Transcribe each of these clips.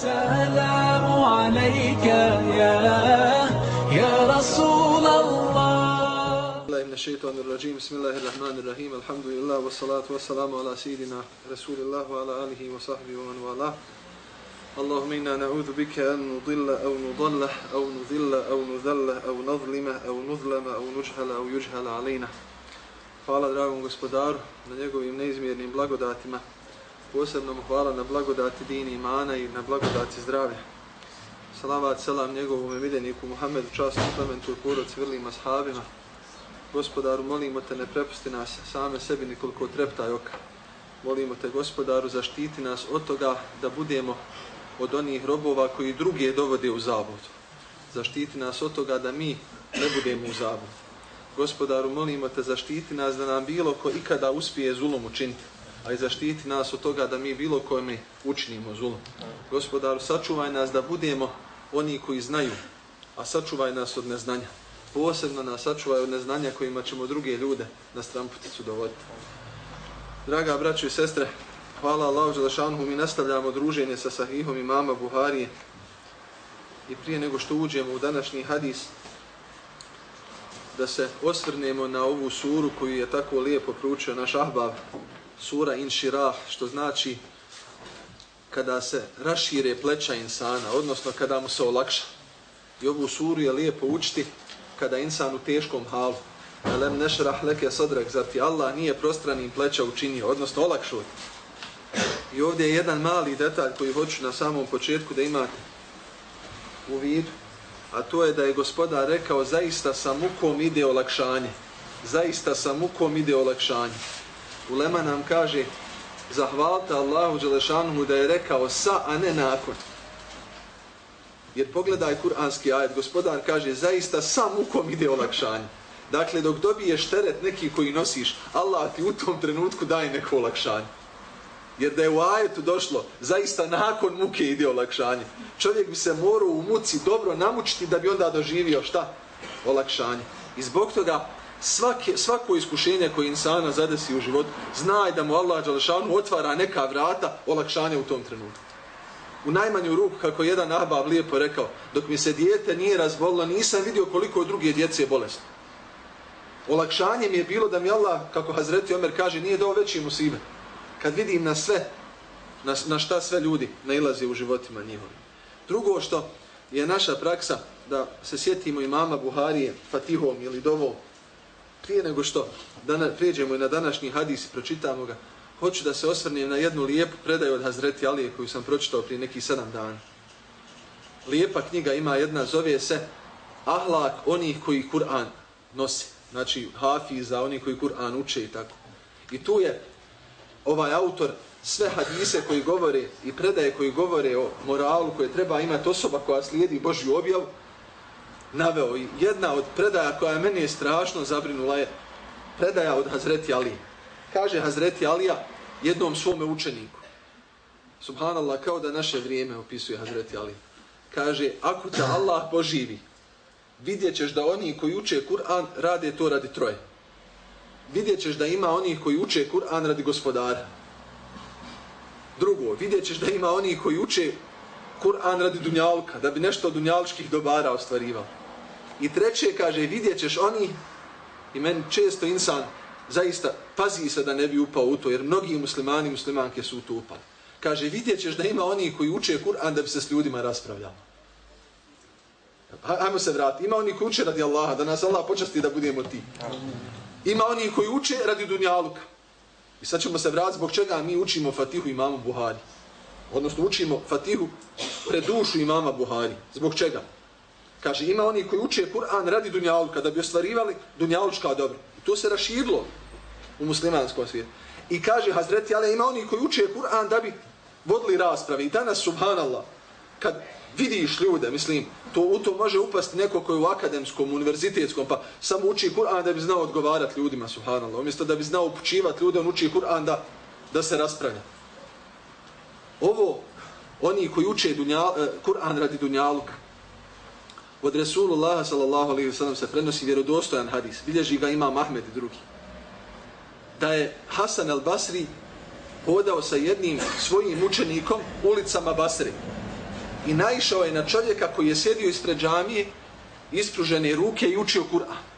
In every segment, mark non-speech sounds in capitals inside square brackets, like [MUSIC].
السلام عليك يا يا رسول الله الله من الشيطان الرجيم بسم الله الرحمن الرحيم الحمد لله والصلاة والسلام على سيدنا رسول الله وعلى آله وصحبه ومن والاه اللهم إنا نعوذ بك أن نضل أو نضل أو نذل أو نذل أو نظلم أو نظلم أو نجهل أو يجهل علينا Hvala dragom gospodaru na njegovim neizmjernim blagodatima. Posebno mu hvala na blagodati dini imana i na blagodati zdravlja. Salavat selam njegovom miljeniku Muhammedu, častnom plementu i porodci vrlima ashabima. Gospodaru, molimo te ne prepusti nas same sebi nikoliko treptaj oka. Molimo te, gospodaru, zaštiti nas od toga da budemo od onih robova koji druge dovode u zabud. Zaštiti nas od toga da mi ne budemo u zabud. Gospodaru, molimo te, zaštiti nas da nam bilo ko ikada uspije zulom učiniti, a i zaštiti nas od toga da mi bilo kome učinimo zulom. Gospodaru, sačuvaj nas da budemo oni koji znaju, a sačuvaj nas od neznanja. Posebno nas sačuvaj od neznanja kojima ćemo druge ljude na stramputicu dovoditi. Draga braćo i sestre, hvala Allahu Đelešanhu, mi nastavljamo druženje sa sahihom imama Buharije. I prije nego što uđemo u današnji hadis, da se osvrnemo na ovu suru koju je tako lijepo proučio naš Ahbab, sura Inširah, što znači kada se rašire pleća insana, odnosno kada mu se olakša. I ovu suru je lijepo učiti kada insan u teškom halu. Alem nešrah leke sadrak, zar ti Allah nije prostranim pleća učinio, odnosno olakšao I ovdje je jedan mali detalj koji hoću na samom početku da imate u vidu a to je da je gospodar rekao zaista sa mukom ide olakšanje. Zaista sa mukom ide olakšanje. Ulema nam kaže zahvalta Allahu Đelešanuhu da je rekao sa, a ne nakon. Jer pogledaj kuranski ajet, gospodar kaže zaista sa mukom ide olakšanje. Dakle, dok dobiješ teret neki koji nosiš, Allah ti u tom trenutku daje neko olakšanje. Jer da je u ajetu došlo, zaista nakon muke ide olakšanje. Čovjek bi se morao u muci dobro namučiti da bi onda doživio šta? Olakšanje. I zbog toga svake, svako iskušenje koje insana zadesi u životu, znaj da mu Allah Đalešanu otvara neka vrata olakšanja u tom trenutku. U najmanju ruku, kako jedan ahbab lijepo rekao, dok mi se dijete nije razbolilo, nisam vidio koliko druge djece je bolestno. Olakšanje mi je bilo da mi Allah, kako Hazreti Omer kaže, nije dao veći musibe kad vidim na sve, na, na šta sve ljudi nailaze u životima njihovim. Drugo što je naša praksa da se sjetimo imama Buharije Fatihom ili Dovom, prije nego što da prijeđemo i na današnji hadis i pročitamo ga, hoću da se osvrnem na jednu lijepu predaju od Hazreti Alije koju sam pročitao prije nekih sedam dana. Lijepa knjiga ima jedna, zove se Ahlak onih koji Kur'an nosi. Znači, hafiza, oni koji Kur'an uče i tako. I tu je ovaj autor sve hadise koji govore i predaje koji govore o moralu koje treba imati osoba koja slijedi Božju objavu, naveo jedna od predaja koja meni je strašno zabrinula je predaja od Hazreti Ali. Kaže Hazreti Alija jednom svome učeniku. Subhanallah, kao da naše vrijeme opisuje Hazreti Ali. Kaže, ako te Allah poživi, vidjet ćeš da oni koji uče Kur'an rade to radi troje vidjet ćeš da ima onih koji uče Kur'an radi gospodara. Drugo, vidjet ćeš da ima onih koji uče Kur'an radi dunjalka, da bi nešto od dunjalčkih dobara ostvarivao. I treće, kaže, vidjet ćeš oni, i meni često insan zaista pazi se da ne bi upao u to, jer mnogi muslimani i muslimanke su u to upali. Kaže, vidjet ćeš da ima oni koji uče Kur'an da bi se s ljudima raspravljali. Hajmo se vratiti. Ima oni koji uče radi Allaha, da nas Allah počasti da budemo ti. Ima oni koji uče radi dunjaluka. I sad ćemo se vratiti zbog čega mi učimo Fatihu imamu Buhari. Odnosno učimo Fatihu pred dušu imama Buhari. Zbog čega? Kaže, ima oni koji uče Kur'an radi dunjaluka da bi ostvarivali dunjalučka dobro. To se raširilo u muslimanskom svijetu. I kaže Hazreti, ali ima oni koji uče Kur'an da bi vodili rasprave. I danas, subhanallah, kad vidiš ljude, mislim, to u to može upasti neko koji u akademskom, univerzitetskom, pa samo uči Kur'an da bi znao odgovarati ljudima, subhanallah. Umjesto da bi znao upućivati ljude, on uči Kur'an da, da se raspravlja. Ovo, oni koji uče eh, Kur'an radi dunjaluka, od Resulullah sallallahu alaihi wa sallam se prenosi vjerodostojan hadis, bilježi ga ima Mahmed i drugi, da je Hasan al-Basri hodao sa jednim svojim učenikom ulicama Basri i naišao je na čovjeka koji je sjedio ispred džamije, ispružene ruke i učio Kur'an.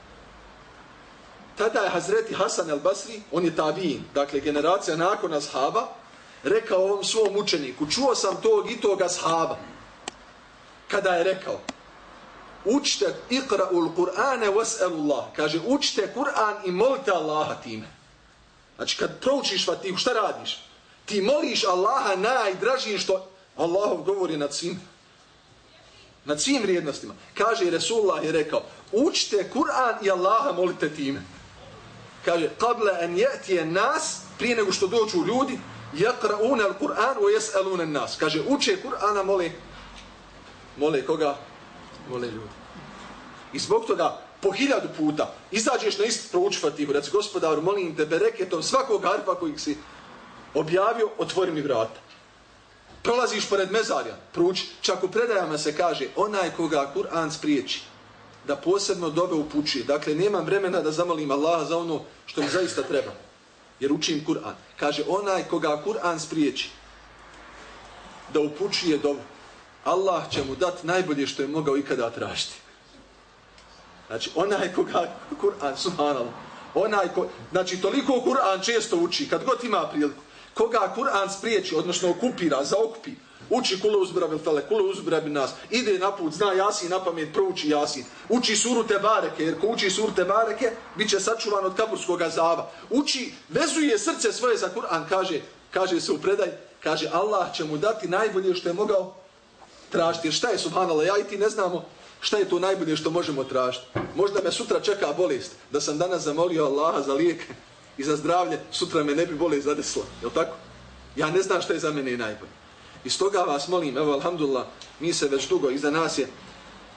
Tada je Hazreti Hasan el Basri, on je tabijin, dakle generacija nakon ashaba, rekao ovom svom učeniku, čuo sam tog i tog ashaba, kada je rekao, učite ikra ul Kur'ane was'alullah, kaže, učite Kur'an i molite Allaha time. Znači, kad proučiš fatihu, šta radiš? Ti moliš Allaha najdražije što Allahov govori nad svim nad svim vrijednostima. Kaže Resulullah je rekao, učite Kur'an i Allaha molite time. Kaže, qabla an ya'ti nas prije nego što dođu ljudi, yaqra'una al-Qur'an wa yas'aluna an-nas. Kaže, uče Kur'ana, mole mole koga? Vole ljudi. I zbog toga po hiljadu puta izađeš na isti prouči Fatihu, reci gospodaru, molim te bereketom svakog harfa kojeg si objavio, otvori mi vrata. Prolaziš pored mezarja, prouči, čak u predajama se kaže, onaj koga Kur'an spriječi, da posebno dobe upućuje. Dakle, nemam vremena da zamolim Allaha za ono što mi zaista treba. Jer učim Kur'an. Kaže, onaj koga Kur'an spriječi, da upućuje dobu, Allah će mu dati najbolje što je mogao ikada tražiti. Znači, onaj koga Kur'an, subhanallah, onaj ko, znači, toliko Kur'an često uči, kad god ima priliku, koga Kur'an spriječi, odnosno okupira, zaokupi, uči kule uzbrabil fele, kulu nas, ide na put, zna jasin na pamet, prouči jasin, uči suru te bareke, jer ko uči suru te bareke, bit će sačuvan od kaburskog zava. Uči, vezuje srce svoje za Kur'an, kaže, kaže se u predaj, kaže, Allah će mu dati najbolje što je mogao tražiti. Jer šta je, subhanallah, ja i ti ne znamo šta je to najbolje što možemo tražiti. Možda me sutra čeka bolest, da sam danas zamolio Allaha za lijek i za zdravlje, sutra me ne bi bolest zadesla. Je tako? Ja ne znam šta je za mene najbolje. I stoga vas molim, evo, alhamdulillah, mi se već dugo, iza nas je,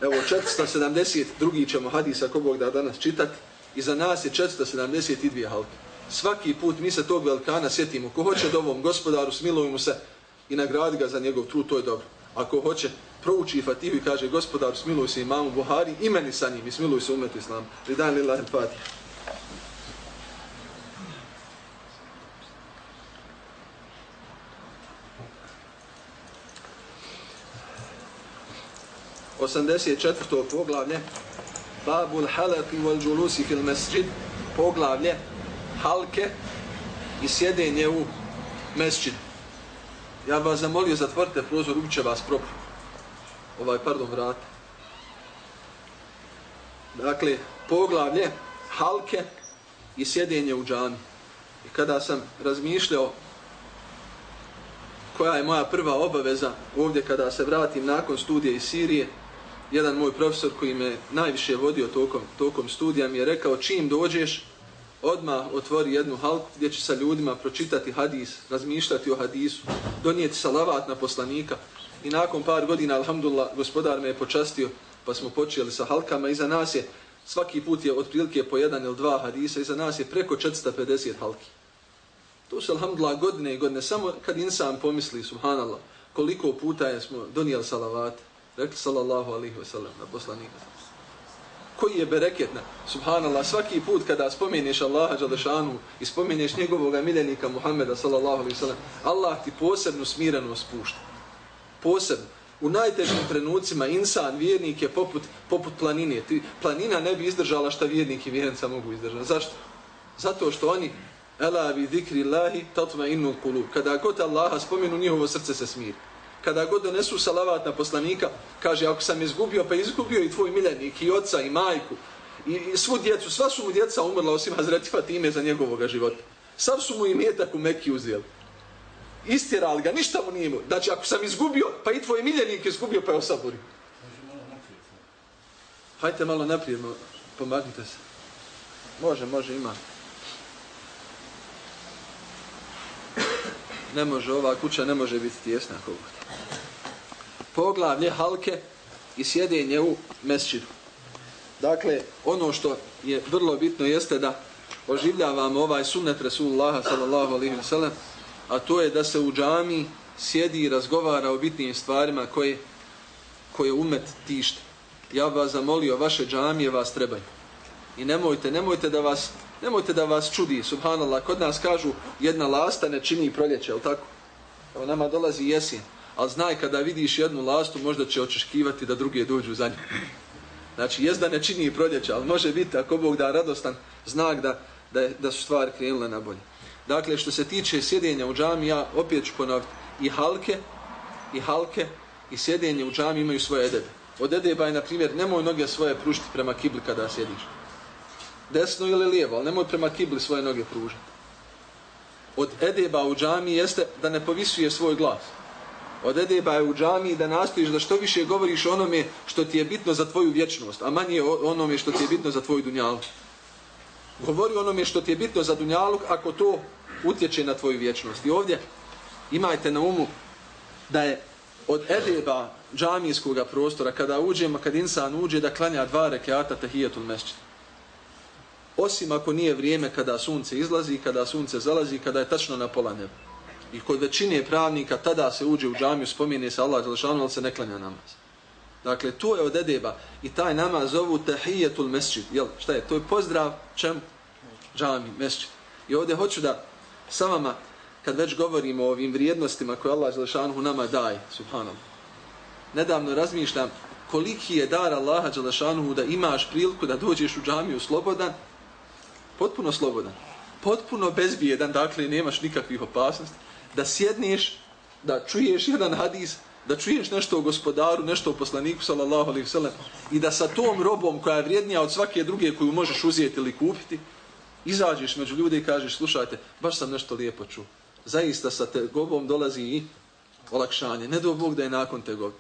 evo, 470, drugi ćemo hadisa, ko Bog da danas čitati, iza nas je 472 halke. Svaki put mi se tog velikana sjetimo, ko hoće dovom ovom gospodaru smilujemo se i nagradi ga za njegov trud, to je dobro. Ako hoće, prouči Fatihu i kaže, gospodar smiluj se imamu Buhari, imeni sa njim i smiluj se umetu islamu. Ridan lillahi Fatiha. Osamdeset četvrto poglavlje Babul halaki wal džulusi fil mesjid Poglavlje Halke i sjedenje u mesjid Ja vas zamolio zatvorite prozor, ubiće vas propu. Ovaj, pardon, vrata. Dakle, poglavlje Halke i sjedenje u džami. I kada sam razmišljao koja je moja prva obaveza ovdje kada se vratim nakon studije iz Sirije, jedan moj profesor koji me najviše vodio tokom, tokom studija mi je rekao čim dođeš, odmah otvori jednu halku gdje će sa ljudima pročitati hadis, razmišljati o hadisu, donijeti salavat na poslanika i nakon par godina, alhamdulillah, gospodar me je počastio pa smo počeli sa halkama. Iza nas je, svaki put je otprilike po jedan ili dva hadisa, iza nas je preko 450 halki. To su, alhamdulillah, godine i godine, samo kad insan pomisli, subhanallah, koliko puta je smo donijeli salavat, rekli sallallahu alihi wasallam na poslanika. Koji je bereketna, subhanallah, svaki put kada spomeniš Allaha Đalešanu i spomeniš njegovog miljenika Muhammeda sallallahu alaihi sallam, Allah ti posebno smireno spušta. Posebno. U najtežim trenucima insan, vjernik je poput, poput planine. Ti, planina ne bi izdržala šta vjernik i vjernica mogu izdržati. Zašto? Zato što oni Ela bi zikri Allahi tatma innu kulub. Kada god Allaha spomenu, njihovo srce se smiri. Kada god donesu salavat na poslanika, kaže, ako sam izgubio, pa izgubio i tvoj miljenik, i oca, i majku, i, i svu djecu, sva su mu djeca umrla, osim Hazreti Fatime za njegovog života. Sav su mu i metak u Mekki uzijeli. Istjerali ga, ništa mu nije imao. Znači, ako sam izgubio, pa i tvoj miljenik izgubio, pa je osaborio. Hajte malo naprijed, pomagnite se. Može, može, ima. Ne može, ova kuća ne može biti tjesna kogod. Poglavlje halke i sjedenje u mesčidu. Dakle, ono što je vrlo bitno jeste da oživljavamo ovaj sunnet Resulullaha sallallahu alaihi wasallam, a to je da se u džami sjedi i razgovara o bitnim stvarima koje, koje umet tište. Ja vas zamolio, vaše džamije vas trebaju. I nemojte, nemojte da vas Nemojte da vas čudi, subhanallah, kod nas kažu jedna lasta ne čini proljeće, je tako? Evo nama dolazi jesin. ali znaj kada vidiš jednu lastu, možda će očeškivati da druge dođu za nju. Znači, jezda da ne čini proljeće, ali može biti, ako Bog da radostan znak da, da, da su stvari krenule na bolje. Dakle, što se tiče sjedenja u džami, ja opet ću ponoviti, i halke, i halke, i sjedenje u džami imaju svoje edebe. Od edeba je, na primjer, nemoj noge svoje prušiti prema kibli kada sjediš. Desno ili lijevo, ali nemoj prema kibli svoje noge pružati. Od edeba u džami jeste da ne povisuje svoj glas. Od edeba je u džami da nastojiš da što više govoriš onome što ti je bitno za tvoju vječnost, a manje onome što ti je bitno za tvoju dunjalu. Govori onome što ti je bitno za dunjaluk ako to utječe na tvoju vječnost. I ovdje imajte na umu da je od edeba džamijskog prostora, kada uđemo, kad insan uđe da klanja dva rekiata tahijetul mesčita Osim ako nije vrijeme kada sunce izlazi, kada sunce zalazi, kada je tačno na pola neba. I kod većine pravnika tada se uđe u džamiju, spomine se Allah, Želešanu, ali se ne klanja namaz. Dakle, to je od edeba. I taj namaz zovu tahijetul mešćid. Jel, šta je? To je pozdrav čemu? Džami, mešćid. I ovdje hoću da sa vama kad već govorimo o ovim vrijednostima koje Allah Đelešanuhu nama daje, subhanom, nedavno razmišljam koliki je dar Allaha Đelešanuhu da imaš priliku da dođeš u džamiju slobodan, potpuno slobodan, potpuno bezbijedan, dakle nemaš nikakvih opasnosti, da sjedneš, da čuješ jedan hadis, da čuješ nešto o gospodaru, nešto o poslaniku, sallallahu alaihi sallam, i da sa tom robom koja je vrijednija od svake druge koju možeš uzijeti ili kupiti, izađeš među ljude i kažeš, slušajte, baš sam nešto lijepo čuo zaista sa tegobom dolazi i olakšanje. Ne do Bog da je nakon tegob.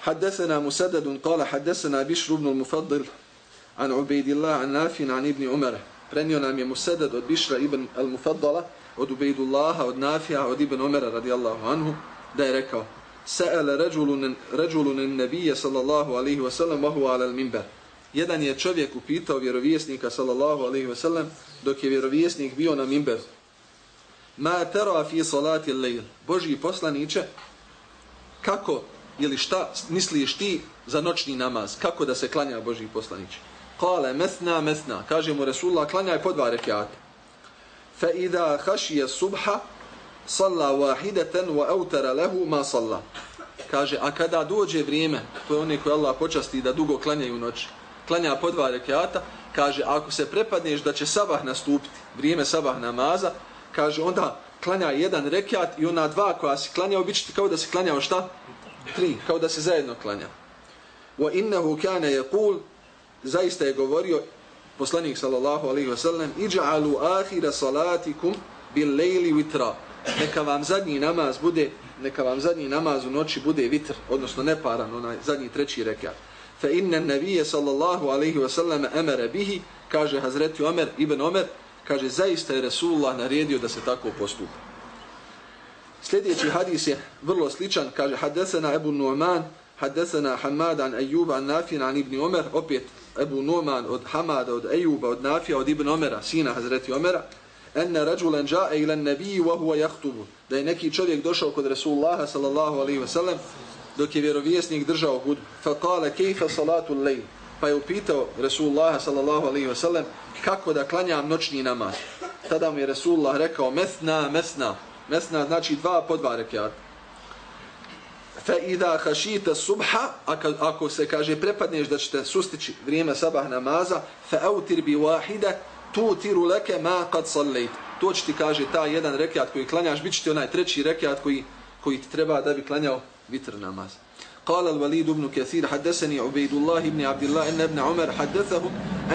حدثنا مسدد قال حدثنا بشر بن المفضل an Ubejdillah an Nafin an Ibni Umar. Prenio nam je Musedad od Bišra ibn al-Mufaddala, od Ubejdullaha, od Nafija, od Ibn Umara radijallahu anhu, da je rekao Sa'ala rajulun in nebija sallallahu alaihi wa huwa ala al-minbar. Jedan je čovjek upitao vjerovjesnika sallallahu alaihi wasallam dok je vjerovjesnik bio na minber. Ma tera fi salati al-layl? Boži poslanice, kako ili šta misliš ti za noćni namaz? Kako da se klanja Boži poslanice? Kale mesna mesna kaže mu Resulullah klanjaj po dva rekiata. fa idha hašije subha salla wahidatan wa autara lehu ma salla kaže a kada dođe vrijeme to je oni koji Allah počasti da dugo klanjaju noć klanja po dva rekiata, kaže, ako se prepadneš da će sabah nastupiti, vrijeme sabah namaza, kaže, onda klanja jedan rekiat i ona dva koja si klanjao, bit će kao da si klanjao šta? Tri, kao da se zajedno klanja. Wa innahu kana yaqul zaista je govorio poslanik sallallahu alaihi ve sellem iđa'alu ahira salatikum bil lejli vitra. Neka vam zadnji namaz bude neka vam zadnji namaz u noći bude vitr odnosno neparan onaj zadnji treći rekat. Fa inna nabiyya sallallahu alayhi wa sallam amara bihi kaže hazreti Omer ibn Omer kaže zaista je Resulullah naredio da se tako postupa. Sljedeći hadis je vrlo sličan kaže Hadesena Abu Nu'man Hadesena Hamad an Ayyub an Nafin an ibn Omer. Opet Abu Nu'man od Hamada od Ejuba, od Nafija od ibn Omera sina hazreti Omera enne rajulan jaa ila an-nabi wa huwa yakhutubu da je neki čovjek došao kod Resulullaha sallallahu alaihi ve sellem dok je vjerovjesnik držao hud fa kale kejfa salatu lej pa je upitao Resulullaha sallallahu alaihi wasallam kako da klanjam noćni namaz? Tada mu je Resulullah rekao mesna mesna. Mesna znači dva po dva rekiata fa idha khashita subha ako se kaže prepadneš da ćete sustići vrijeme sabah namaza fa autir bi wahida tutiru leke ma kad sallajt to će ti kaže ta jedan rekiat koji klanjaš bit će onaj treći rekiat koji, koji ti treba da bi klanjao vitr namaz. قال الوليد بن كثير حدثني عبيد الله بن عبد الله أن ابن عمر حدثه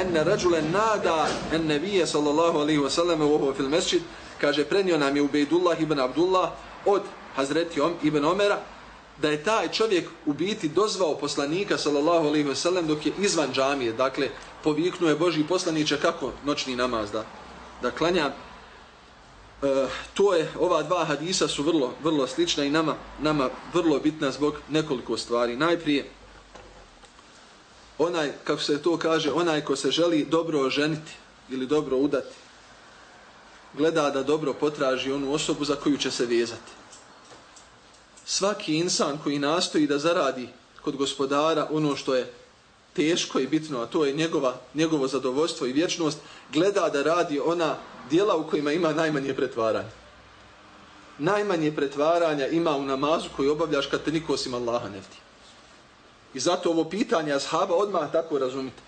أن رجلا نادى النبي صلى الله عليه وسلم وهو في المسجد kaže prenio nam je Ubejdullah ibn Abdullah od Hazreti Om, ibn Omera da je taj čovjek u biti dozvao poslanika sallallahu alejhi ve sellem dok je izvan džamije dakle poviknuo je Božji poslanice kako noćni namaz da da klanja E, to je, ova dva hadisa su vrlo, vrlo slična i nama, nama vrlo bitna zbog nekoliko stvari. Najprije, onaj, kako se to kaže, onaj ko se želi dobro oženiti ili dobro udati, gleda da dobro potraži onu osobu za koju će se vezati. Svaki insan koji nastoji da zaradi kod gospodara ono što je teško i bitno, a to je njegova, njegovo zadovoljstvo i vječnost, gleda da radi ona dijela u kojima ima najmanje pretvaranja. najmanje pretvaranja ima u namazu koji obavljaš kad te niko osim Allaha ne vidi. I zato ovo pitanje ashaba odmah tako razumite.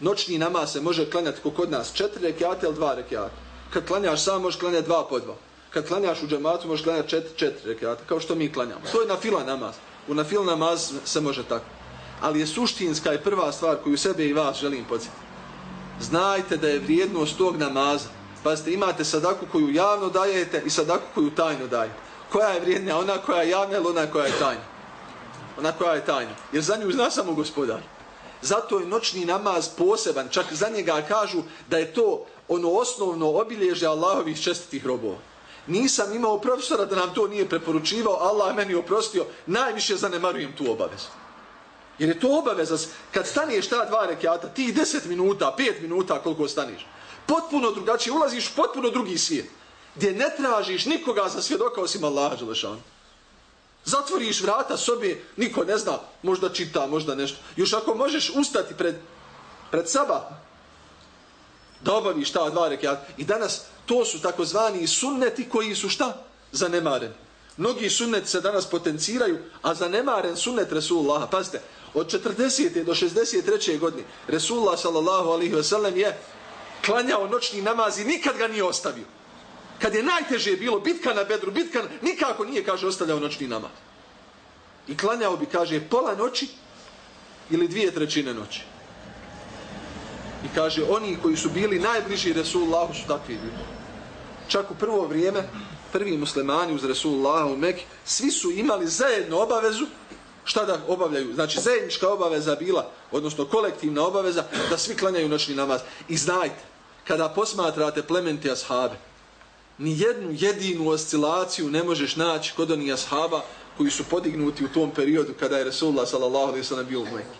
Noćni namaz se može klanjati kod nas četiri rekiate ili dva rekiate. Kad klanjaš sam možeš klanjati dva po dva. Kad klanjaš u džematu možeš klanjati čet, četiri rekiate, kao što mi klanjamo. To je na fila namaz. U na fila namaz se može tako. Ali je suštinska i prva stvar koju sebe i vas želim podsjetiti. Znajte da je vrijednost tog namaza. Pazite, imate sadaku koju javno dajete i sadaku koju tajno dajete. Koja je vrijednija? Ona koja je javna ili ona koja je tajna? Ona koja je tajna. Jer za nju zna samo gospodar. Zato je noćni namaz poseban. Čak za njega kažu da je to ono osnovno obilježje Allahovih čestitih robova. Nisam imao profesora da nam to nije preporučivao, Allah meni oprostio, najviše zanemarujem tu obavezu. Jer je to obaveza, kad staniješ ta dva rekiata, ti 10 minuta, 5 minuta koliko staniš, potpuno drugačije, ulaziš potpuno drugi svijet, gdje ne tražiš nikoga za svjedoka osim Allaha Đelešanu. Zatvoriš vrata sobe, niko ne zna, možda čita, možda nešto. Još ako možeš ustati pred, pred saba, da obaviš ta dva rekiata. I danas to su takozvani sunneti koji su šta? Zanemaren. Mnogi sunnet se danas potenciraju, a zanemaren sunnet Resulullah. Pazite, od 40. do 63. godine Resulullah sallallahu alaihi ve sellem je klanjao noćni namaz i nikad ga nije ostavio. Kad je najteže bilo bitka na bedru, bitka nikako nije, kaže, ostavljao noćni namaz. I klanjao bi, kaže, pola noći ili dvije trećine noći. I kaže, oni koji su bili najbliži Resulullahu su takvi ljudi. Čak u prvo vrijeme, prvi muslimani uz Resulullahu u Mekke, svi su imali zajedno obavezu šta da obavljaju. Znači, zajednička obaveza bila, odnosno kolektivna obaveza, da svi klanjaju noćni namaz. I znajte, kada posmatrate plementi ashabe, ni jednu jedinu oscilaciju ne možeš naći kod onih ashaba koji su podignuti u tom periodu kada je Resulullah sallallahu alaihi bio u Mekke.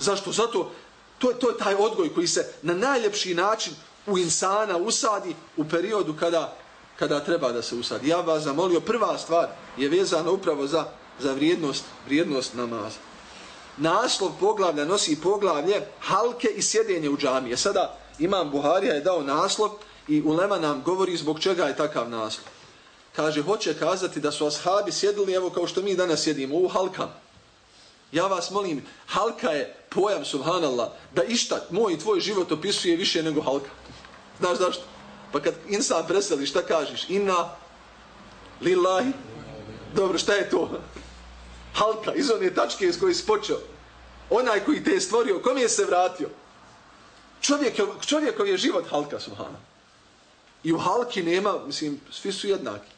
Zašto? Zato to je, to je taj odgoj koji se na najljepši način u insana usadi u periodu kada, kada treba da se usadi. Ja vas zamolio, prva stvar je vezana upravo za za vrijednost, vrijednost namaza. Naslov poglavlja nosi poglavlje halke i sjedenje u džamije. Sada imam Buharija je dao naslov i Ulema nam govori zbog čega je takav naslov. Kaže, hoće kazati da su ashabi sjedili, evo kao što mi danas sjedimo, u halkama Ja vas molim, halka je pojam, subhanallah, da išta moj i tvoj život opisuje više nego halka. Znaš zašto? Pa kad insan preseli, šta kažeš? Inna, lillahi, dobro, šta je to? halka, iz one tačke iz koje si počeo. Onaj koji te je stvorio, kom je se vratio? Čovjek, čovjekov je život halka, subhana. I u halki nema, mislim, svi su jednaki.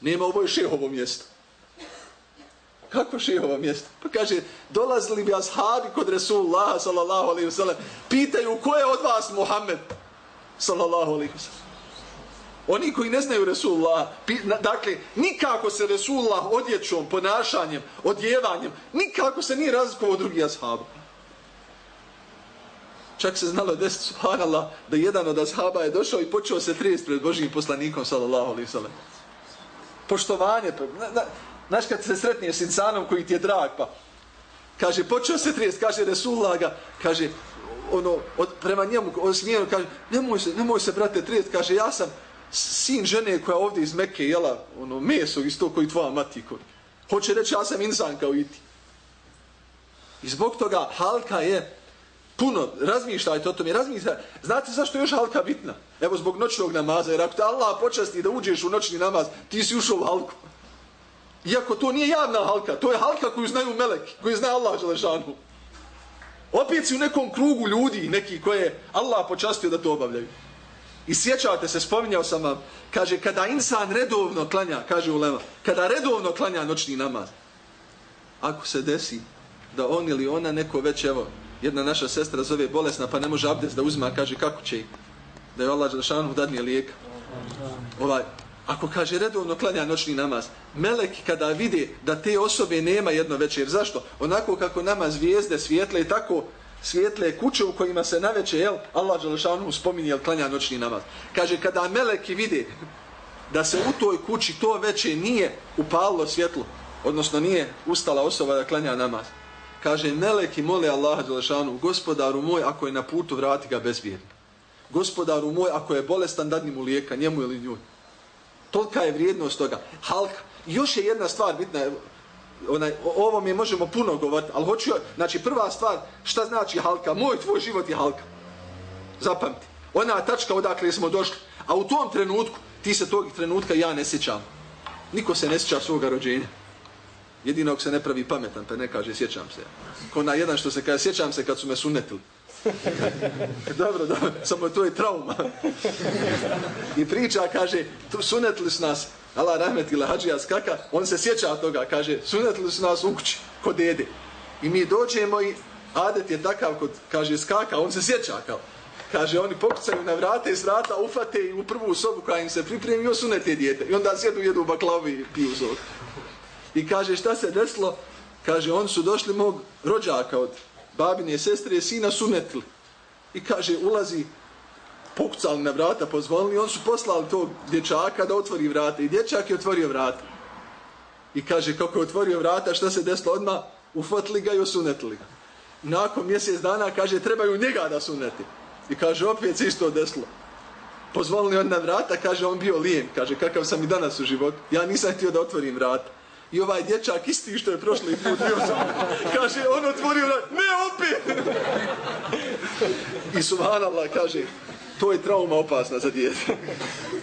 Nema ovo je šehovo mjesto. Kako šehovo mjesto? Pa kaže, dolazili bi ashabi kod Resulullah, sallallahu alaihi wa sallam, pitaju, ko je od vas Muhammed? Sallallahu alaihi wa sallam. Oni koji ne znaju Resulullah, dakle, nikako se Resulullah odjećom, ponašanjem, odjevanjem, nikako se nije razlikovao drugi ashaba. Čak se znalo desiti, subhanallah, da jedan od ashaba je došao i počeo se trijest pred Božijim poslanikom, sallallahu alaihi sallam. Poštovanje, na, na, znaš kad se sretniješ s insanom koji ti je drag, pa kaže, počeo se trijest, kaže Resulullah ga, kaže, ono, od, prema njemu, od kaže, nemoj se, nemoj se, brate, trijest, kaže, ja sam, sin žene koja ovdje iz Mekke jela ono meso isto koji tvoja mati koji. Hoće reći ja sam insan kao i ti. I zbog toga halka je puno, razmišljajte o tome, razmišljajte. Znate zašto je još halka bitna? Evo zbog noćnog namaza, jer ako te Allah počasti da uđeš u noćni namaz, ti si ušao u halku. Iako to nije javna halka, to je halka koju znaju meleki, koju zna Allah Želešanu. Opet si u nekom krugu ljudi, neki koje Allah počastio da to obavljaju. I sjećate se, spominjao sam vam, kaže, kada insan redovno klanja, kaže Ulema, kada redovno klanja noćni namaz, ako se desi da on ili ona neko već, evo, jedna naša sestra zove bolesna, pa ne može abdest da uzma, kaže, kako će da je Allah Želešanu dadnije lijeka. Ovaj, ako kaže redovno klanja noćni namaz, melek kada vidi da te osobe nema jedno večer, zašto? Onako kako nama zvijezde svijetle i tako svijetle kuće u kojima se naveče, jel, Allah Đelešanu spominje, jel, klanja noćni namaz. Kaže, kada meleki vide da se u toj kući to veče nije upalilo svjetlo, odnosno nije ustala osoba da klanja namaz, kaže, meleki mole Allah Đelešanu, gospodaru moj, ako je na putu, vrati ga bezbjedno. Gospodaru moj, ako je bolestan, dadni mu lijeka, njemu ili njoj. Tolika je vrijednost toga. Halka. Još je jedna stvar bitna, onaj, o ovom je možemo puno govoriti, ali hoću, znači prva stvar, šta znači halka? Moj, tvoj život je halka. Zapamti. Ona tačka odakle smo došli. A u tom trenutku, ti se tog trenutka ja ne sjećam. Niko se ne sjeća svoga rođenja. Jedino se ne pravi pametan, pa ne kaže sjećam se. Ko na jedan što se kaže sjećam se kad su me sunetili. [LAUGHS] dobro, dobro, samo to je trauma. I priča, kaže, tu sunetli su nas, Allah rahmet ili hađija skaka, on se sjeća toga, kaže, sunetli su nas u kući, kod dede. I mi dođemo i adet je takav kod, kaže, skaka, on se sjeća kao. Kaže, oni pokucaju na vrate i srata, ufate i u prvu sobu koja im se pripremi, osunete dijete. I onda sjedu, jedu baklavu i piju zog. I kaže, šta se desilo? Kaže, oni su došli mog rođaka od babine sestre, sina sunetili. I kaže, ulazi, pokucali na vrata, pozvolili, on su poslali tog dječaka da otvori vrata. I dječak je otvorio vrata. I kaže, kako je otvorio vrata, šta se desilo odmah? Ufotili ga i osunetili ga. Nakon mjesec dana, kaže, trebaju njega da suneti. I kaže, opet se isto desilo. Pozvolili on na vrata, kaže, on bio lijen. Kaže, kakav sam i danas u životu. Ja nisam htio da otvorim vrata. I ovaj dječak isti što je prošli put bio. Kaže, on otvorio vrat, Ne, opet! I subhanallah, kaže, to je trauma opasna za djete.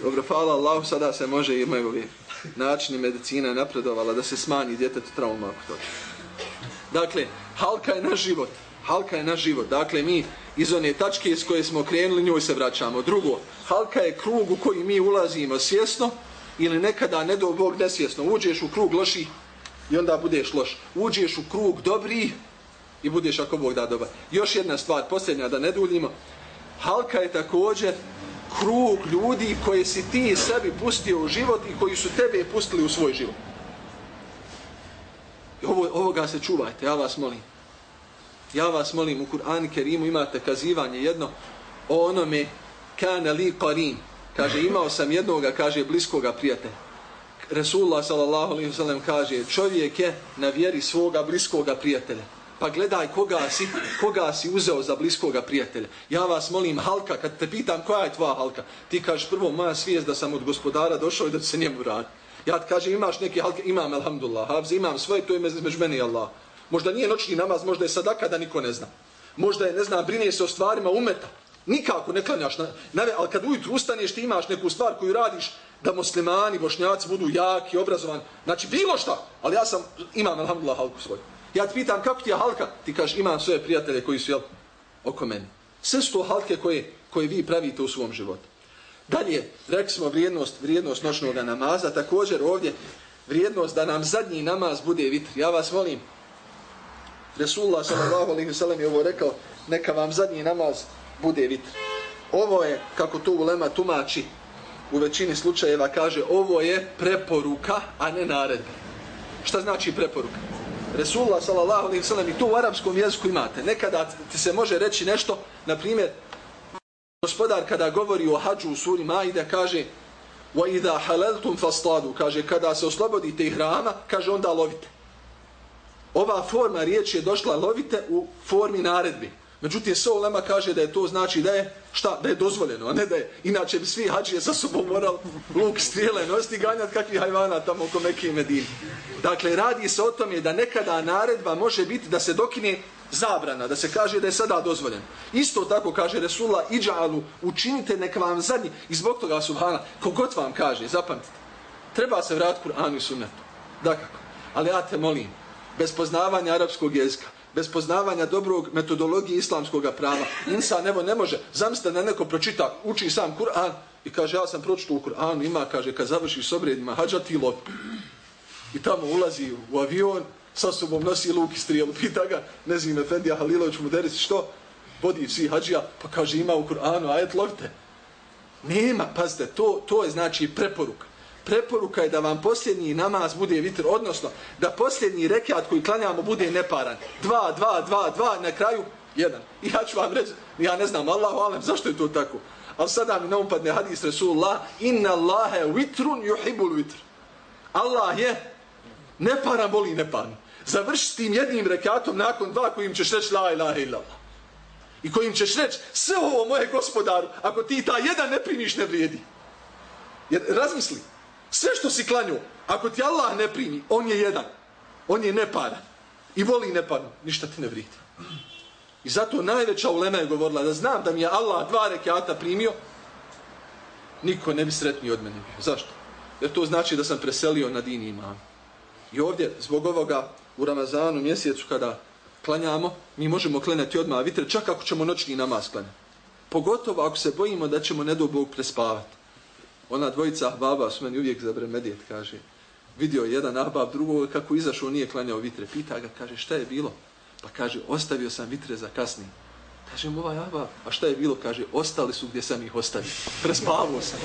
Dobro, hvala Allah, sada se može imaju ovi načini medicina napredovala da se smanji djetetu trauma ako to. Dakle, halka je naš život. Halka je naš život. Dakle, mi iz one tačke iz koje smo krenuli, njoj se vraćamo. Drugo, halka je krug u koji mi ulazimo svjesno ili nekada, ne do Bog, nesvjesno. Uđeš u krug loši i onda budeš loš. Uđeš u krug dobri i budeš ako Bog da dobar. Još jedna stvar, posljednja, da ne duljimo. Halka je također krug ljudi koje si ti sebi pustio u život i koji su tebe pustili u svoj život. I ovo, ovoga se čuvajte, ja vas molim. Ja vas molim, u Kur'anu Kerimu imate kazivanje jedno o onome kana li qarin. Kaže, imao sam jednoga, kaže, bliskoga prijatelja. Resulullah sallallahu alaihi kaže, čovjek je na vjeri svoga bliskoga prijatelja. Pa gledaj koga si, koga si uzeo za bliskoga prijatelja. Ja vas molim, halka, kad te pitam koja je tvoja halka, ti kažeš prvo moja svijest da sam od gospodara došao i da se njemu radi. Ja ti kažem, imaš neke halke, imam, alhamdulillah, havze, imam svoje, to je među meni i Allah. Možda nije noćni namaz, možda je sadaka da niko ne zna. Možda je, ne zna, brine se o stvarima umeta. Nikako ne klanjaš. Na, na, ali kad ujutru ustaneš, ti imaš neku stvar koju radiš da muslimani, bošnjaci budu jaki, obrazovani. Znači, bilo šta. Ali ja sam, imam, alhamdulillah, halku svoju. Ja ti pitam, kako ti je halka? Ti kažeš, imam svoje prijatelje koji su, jel, oko meni. Sve su to halke koje, koje vi pravite u svom životu. Dalje, rekli smo vrijednost, vrijednost noćnog namaza. Također ovdje, vrijednost da nam zadnji namaz bude vitr. Ja vas molim, Resulullah sallallahu alaihi sallam je ovo rekao, neka vam zadnji namaz bude vitr. Ovo je, kako to ulema tumači, u većini slučajeva kaže, ovo je preporuka, a ne naredba. Šta znači preporuka? Resulullah sallallahu alaihi sallam i to u arapskom jeziku imate. Nekada ti se može reći nešto, na primjer, gospodar kada govori o hađu u suri Maide kaže وَإِذَا حَلَلْتُمْ فَاسْتَادُ kaže kada se oslobodite i hrama, kaže onda lovite. Ova forma riječi je došla lovite u formi naredbi. Međutim, Solema kaže da je to znači da je šta? Da je dozvoljeno, a ne da je. Inače bi svi hađije za sobom moral luk strijele nosti ganjati kakvi hajvana tamo oko Mekke i Medine. Dakle, radi se o tome da nekada naredba može biti da se dokine zabrana, da se kaže da je sada dozvoljeno. Isto tako kaže Resulullah, iđalu, učinite nek vam zadnji. I zbog toga, subhana, kogod vam kaže, zapamtite, treba se vratiti Kur'anu i sunnetu. Dakako. Ali ja te molim, bez poznavanja arapskog jezika, bez poznavanja dobrog metodologije islamskog prava, insan evo ne može, zamislite da neko pročita, uči sam Kur'an i kaže ja sam pročitao u Kur'anu, ima, kaže, kad završiš s obredima, hađa ti lop. I tamo ulazi u avion, sa sobom nosi luk i strijelu, [LAUGHS] pita ga, ne znam, Efendija Halilović mu derisi što, vodi svi hađija, pa kaže ima u Kur'anu, ajet lovite. Nema, pazite, to, to je znači preporuka preporuka je da vam posljednji namaz bude vitr, odnosno da posljednji rekat koji klanjamo bude neparan. Dva, dva, dva, dva, na kraju jedan. I ja ću vam reći, ja ne znam, Allahu alem, zašto je to tako? Ali sada mi ne umpadne hadis Rasulullah, inna Allahe vitrun juhibul vitr. Allah je neparan, voli neparan. Završi s tim jednim rekatom nakon dva kojim ćeš reći la ilaha illallah. I kojim ćeš reći, sve ovo moje gospodaru, ako ti ta jedan ne primiš, ne vrijedi. Jer razmisli, Sve što si klanio, ako ti Allah ne primi, on je jedan. On je neparan. I voli neparan. Ništa ti ne vriti. I zato najveća ulema je govorila da znam da mi je Allah dva rekiata primio, niko ne bi sretniji od mene bio. Zašto? Jer to znači da sam preselio na din imam. I ovdje, zbog ovoga, u Ramazanu mjesecu kada klanjamo, mi možemo klanjati odmah vitre, čak ako ćemo noćni namaz klanjati. Pogotovo ako se bojimo da ćemo nedobog prespavati. Ona dvojica baba su meni uvijek za bremedijet, kaže. Vidio jedan ahbab drugog kako izašao nije klanjao vitre. Pita ga, kaže, šta je bilo? Pa kaže, ostavio sam vitre za kasni. Kaže mu ovaj ahbab, a šta je bilo? Kaže, ostali su gdje sam ih ostavio. [LAUGHS] Prespavao sam.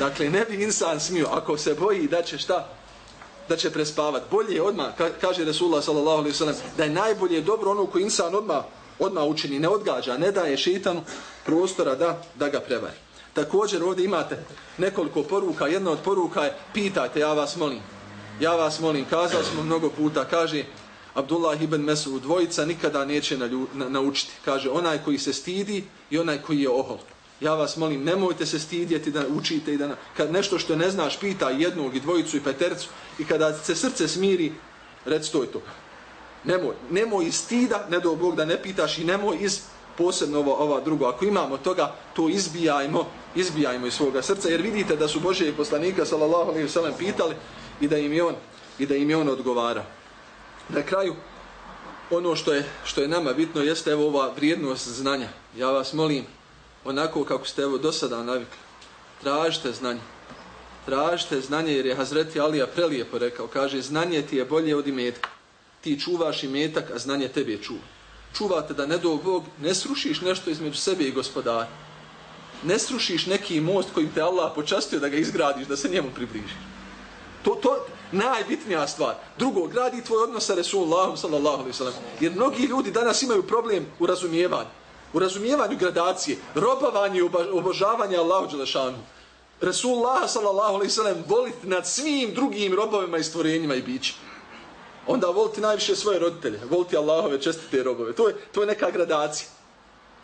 Dakle, ne bi insan smio, ako se boji da će šta? Da će prespavat. Bolje je odmah, kaže Resulullah sallallahu da je najbolje dobro ono koji insan odmah, odmah učini, ne odgađa, ne daje šitanu prostora da, da ga prevari. Također ovdje imate nekoliko poruka. Jedna od poruka je pitajte, ja vas molim. Ja vas molim, kazali smo mnogo puta, kaže Abdullah ibn Mesud, dvojica nikada neće na, naučiti. Kaže, onaj koji se stidi i onaj koji je ohol. Ja vas molim, nemojte se stidjeti da učite i da... Kad nešto što ne znaš, pita jednog i dvojicu i petercu i kada se srce smiri, rec to je to. Nemoj, nemoj iz stida, ne do Bog da ne pitaš i nemoj iz posebno ovo, ova drugo. Ako imamo toga, to izbijajmo, izbijajmo iz svoga srca, jer vidite da su Božje i poslanika, sallallahu alaihi sallam, pitali i da im je on, i da im je on odgovara. Na kraju, ono što je, što je nama bitno jeste evo ova vrijednost znanja. Ja vas molim, onako kako ste evo do sada navikli, tražite znanje. Tražite znanje jer je Hazreti Alija prelijepo rekao, kaže, znanje ti je bolje od imetka. Ti čuvaš imetak, a znanje tebe čuva čuvate da ne do Bog, ne srušiš nešto između sebe i gospodara. Ne srušiš neki most kojim te Allah počastio da ga izgradiš, da se njemu približiš. To, to najbitnija stvar. Drugo, gradi tvoj odnos sa Resulullahom sallallahu alaihi sallam. Jer mnogi ljudi danas imaju problem u razumijevanju. U razumijevanju gradacije, robavanje i obožavanje Allahu Đelešanu. Resulullah sallallahu alaihi sallam voliti nad svim drugim robovima i stvorenjima i bićima onda voliti najviše svoje roditelje, voliti Allahove čestite robove. To je, to je neka gradacija.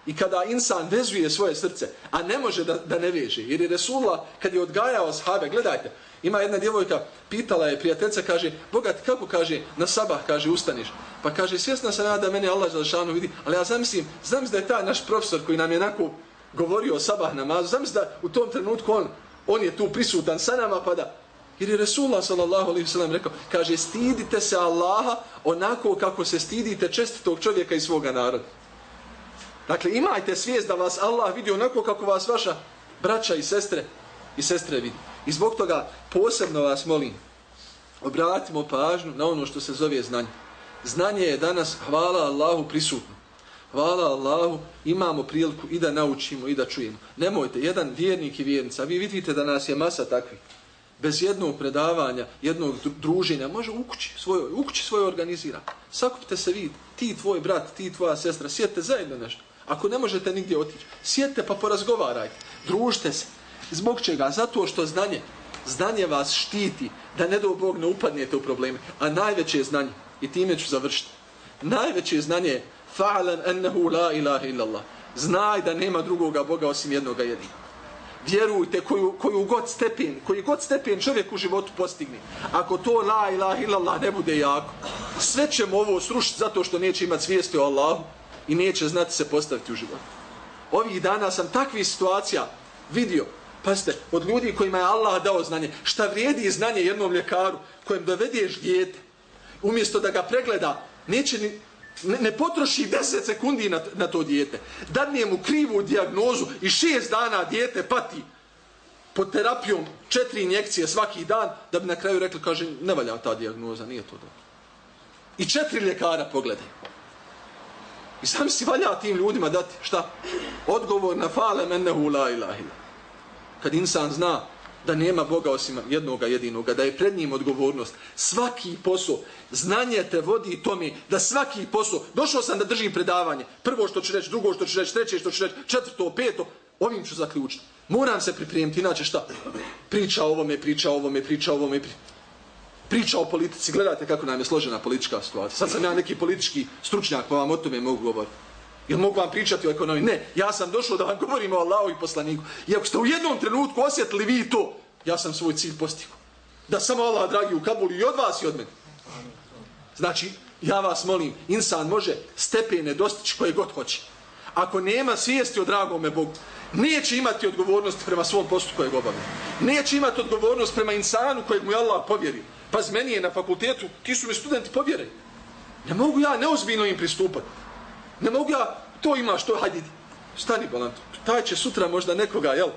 I kada insan vezuje svoje srce, a ne može da, da ne veže, jer je Resulullah, kad je odgajao sahabe, gledajte, ima jedna djevojka, pitala je prijateljca, kaže, Bogat, kako kaže, na sabah, kaže, ustaniš. Pa kaže, svjesna se nada, mene Allah Želšanu vidi, ali ja zamislim, znam da je taj naš profesor koji nam je onako govorio o sabah namazu, znam da u tom trenutku on, on je tu prisutan sa nama, pa da, Jer je Resulullah sallallahu alaihi sallam rekao, kaže, stidite se Allaha onako kako se stidite čestitog čovjeka i svoga naroda. Dakle, imajte svijest da vas Allah vidi onako kako vas vaša braća i sestre i sestre vidi. I zbog toga posebno vas molim, obratimo pažnju na ono što se zove znanje. Znanje je danas, hvala Allahu, prisutno. Hvala Allahu, imamo priliku i da naučimo i da čujemo. Nemojte, jedan vjernik i vjernica, vi vidite da nas je masa takvih bez jednog predavanja, jednog druženja, može u kući svojoj, u kući svojoj organizira. Sakupite se vi, ti tvoj brat, ti tvoja sestra, sjedite zajedno nešto. Ako ne možete nigdje otići, sjedite pa porazgovarajte, družite se. Zbog čega? Zato što znanje, znanje vas štiti da ne do Bog ne upadnete u probleme. A najveće je znanje, i time ću završiti, najveće znanje je fa'alan ennehu la ilaha illallah. Znaj da nema drugoga Boga osim jednoga jedinog vjerujte koju, koju god stepen, koji god stepen čovjek u životu postigne. Ako to la ilaha illallah ne bude jako, sve ćemo ovo srušiti zato što neće imati svijesti o Allahu i neće znati se postaviti u životu. Ovih dana sam takvih situacija vidio, pazite, od ljudi kojima je Allah dao znanje, šta vrijedi znanje jednom ljekaru kojem dovedeš dijete, umjesto da ga pregleda, neće ni, ne, ne potroši 10 sekundi na, na to dijete, Dadnije mu krivu diagnozu i šest dana dijete pati pod terapijom četiri injekcije svaki dan, da bi na kraju rekli, kaže, ne valja ta diagnoza, nije to dobro. I četiri ljekara pogledaju. I sam si valja tim ljudima dati, šta? Odgovor na fale menne la ilahila. Kad insan zna da nema Boga osim jednoga jedinoga, da je pred njim odgovornost. Svaki posao, znanje te vodi tome da svaki posao, došao sam da držim predavanje, prvo što ću reći, drugo što ću reći, treće što ću reći, četvrto, peto, ovim ću zaključiti. Moram se pripremiti, inače šta? Priča o ovome, priča o ovome, priča o ovome, priča o politici. Gledajte kako nam je složena politička situacija. Sad sam ja neki politički stručnjak, pa vam o tome mogu govoriti. Jel mogu vam pričati o ekonomiji? Ne, ja sam došao da vam govorim o Allahu i poslaniku. I ako ste u jednom trenutku osjetili vi to, ja sam svoj cilj postigao. Da samo Allah, dragi, u Kabulu i od vas i od mene. Znači, ja vas molim, insan može stepene dostići koje god hoće. Ako nema svijesti o dragome Bogu, neće imati odgovornost prema svom poslu kojeg obavlja. Neće imati odgovornost prema insanu kojeg mu je Allah povjerio. Pa z meni je na fakultetu, ti su mi studenti povjere. Ne mogu ja neozbiljno im pristupati. Ne mogu ja, to imaš, to, hajde, stani balant. Taj će sutra možda nekoga, jel?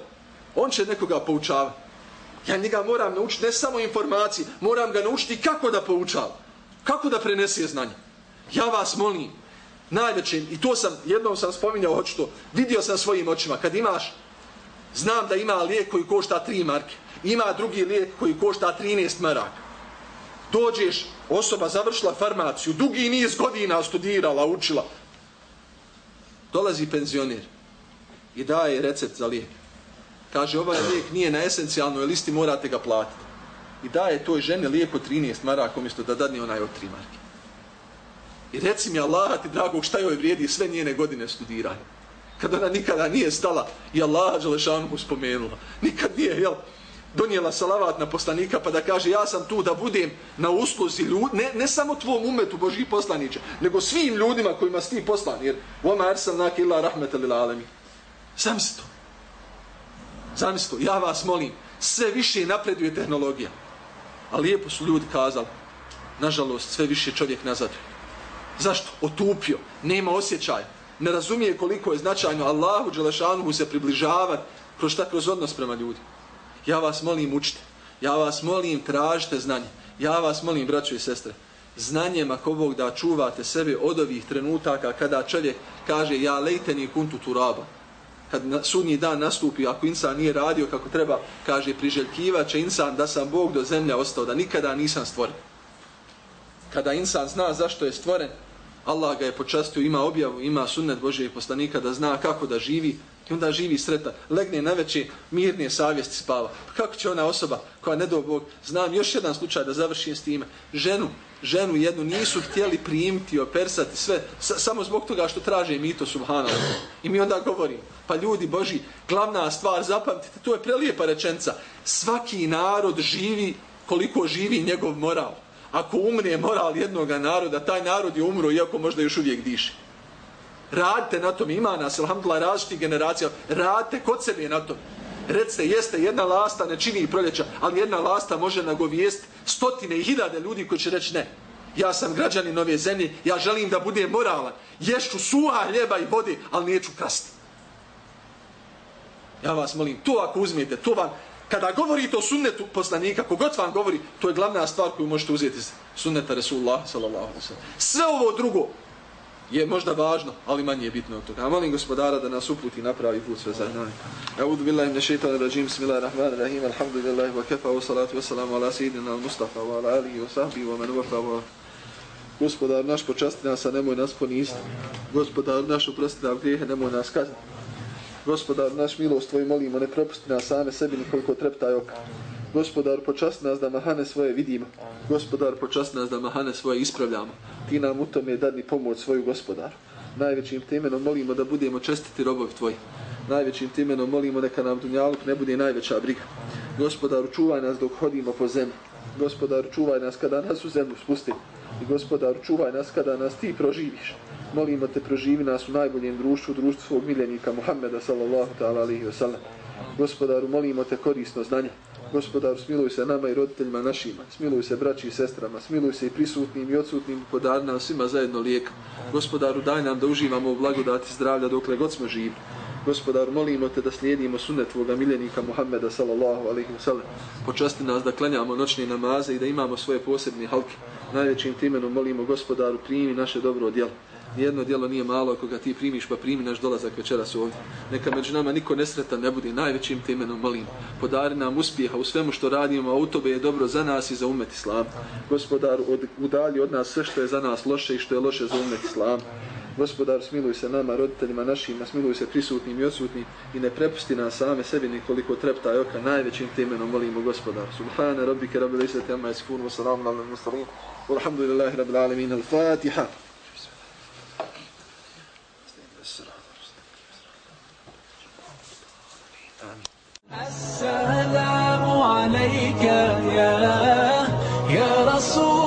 On će nekoga poučavati. Ja njega moram naučiti ne samo informacije, moram ga naučiti kako da poučava. Kako da prenese znanje. Ja vas molim, najvećim, i to sam, jednom sam spominjao očito, vidio sam svojim očima, kad imaš, znam da ima lijek koji košta 3 marke, ima drugi lijek koji košta 13 maraka. Dođeš, osoba završila farmaciju, dugi niz godina studirala, učila. Dolazi penzionir i daje recept za lijek. Kaže, ovaj lijek nije na esencijalnoj listi, morate ga platiti. I daje toj ženi lijek od 13 maraka, umjesto da dadne onaj od 3 marke. I reci mi Allah ti dragog šta joj vrijedi sve njene godine studiranja. Kad ona nikada nije stala i Allah Đelešanu spomenula. Nikad nije, jel, donijela salavat na poslanika pa da kaže ja sam tu da budem na usluzi ljudi, ne, ne samo tvom umetu Božih poslaniće, nego svim ljudima kojima si ti poslan. Jer vama ersam nak illa rahmeta lil alemi. Zamisli to. Zamisli to. Ja vas molim, sve više napreduje tehnologija. A lijepo su ljudi kazali, nažalost, sve više čovjek nazaduje. Zašto? Otupio, nema osjećaja, ne razumije koliko je značajno Allahu Đelešanuhu se približavati kroz šta kroz odnos prema ljudima. Ja vas molim učite, ja vas molim tražite znanje, ja vas molim braćo i sestre, znanjem ako Bog da čuvate sebe od ovih trenutaka kada čovjek kaže ja lejteni kuntu turaba. Kad na, sudnji dan nastupi, ako insan nije radio kako treba, kaže priželjkiva će insan da sam Bog do zemlja ostao, da nikada nisam stvoren. Kada insan zna zašto je stvoren, Allah ga je počastio, ima objavu, ima sunnet Božije poslanika da zna kako da živi i onda živi sreta, legne na veće mirne savjesti spava. Pa kako će ona osoba koja ne do Bog, znam još jedan slučaj da završim s time, ženu, ženu jednu nisu htjeli primiti, opersati sve, samo zbog toga što traže mito subhanallah. I mi onda govorimo, pa ljudi Boži, glavna stvar, zapamtite, to je prelijepa rečenca, svaki narod živi koliko živi njegov moral ako umre moral jednog naroda, taj narod je umro iako možda još uvijek diše. Radite na tom, ima nas, alhamdulillah, različitih generacija, radite kod sebe na tom. Recite, jeste, jedna lasta ne čini proljeća, ali jedna lasta može nagovijest stotine i hiljade ljudi koji će reći ne. Ja sam građanin ove zemlje, ja želim da budem moralan. Ješću suha hljeba i vode, ali neću krasti. Ja vas molim, to ako uzmijete, to vam, kada govorite o sunnetu poslanika, kogod vam govori, to je glavna stvar koju možete uzeti iz sunneta Resulullah sallallahu alaihi sallam. Sve ovo drugo je možda važno, ali manje je bitno od toga. A molim gospodara da nas uputi na pravi put sve zajedno. A'udhu billahi min shaitan rajim, bismillahirrahmanirrahim, alhamdulillahi wa kafa, wa salatu wa salamu ala sayyidina al-Mustafa, wa ala alihi wa sahbihi, wa man wafa, wa Gospodar naš počasti nas, a nemoj nas poniziti. Gospodar naš oprosti nam grijehe, nemoj nas kazniti. Gospodar, naš milost tvoj molimo, ne propusti nas same sebi nikoliko treptaj oka. Gospodar, počasti nas da mahane svoje vidimo. Gospodar, počasti nas da mahane svoje ispravljamo. Ti nam u tome dadni pomoć svoju gospodar. Najvećim temenom molimo da budemo čestiti robovi tvoji. Najvećim temenom molimo neka nam dunjaluk ne bude najveća briga. Gospodar, čuvaj nas dok hodimo po zemlji. Gospodar, čuvaj nas kada nas u zemlju spusti. I gospodar, čuvaj nas kada nas ti proživiš molimo te proživi nas u najboljem društvu, društvu svog miljenika Muhammeda sallallahu ta'ala alihi wa sallam. Gospodaru, molimo te korisno znanje. Gospodaru, smiluj se nama i roditeljima našima, smiluj se braći i sestrama, smiluj se i prisutnim i odsutnim, podar nam svima zajedno lijek. Gospodaru, daj nam da uživamo u blagodati zdravlja dokle god smo živi. Gospodar, molimo te da slijedimo sunet tvoga miljenika Muhammeda sallallahu alaihi wasallam. Počasti nas da klanjamo noćne namaze i da imamo svoje posebne halke. Najvećim timenom molimo gospodaru, primi naše dobro djelo jedno djelo nije malo ako ga ti primiš pa primi naš dolazak večeras ovdje. Neka među nama niko nesretan ne bude najvećim temenom molim. Podari nam uspjeha u svemu što radimo, a u tobe je dobro za nas i za umet islam. Gospodar, od, udalji od nas sve što je za nas loše i što je loše za umet islam. Gospodar, smiluj se nama, roditeljima našima, smiluj se prisutnim i odsutnim i ne prepusti nas same sebi nikoliko treptaj oka najvećim temenom molimo gospodar. Subhane, rabbike, rabbi, lejsete, amma, esifun, wa salamu, ala, mustarim, walhamdulillahi, rabbil alamin, al-fatiha. السلام عليك يا يا رسول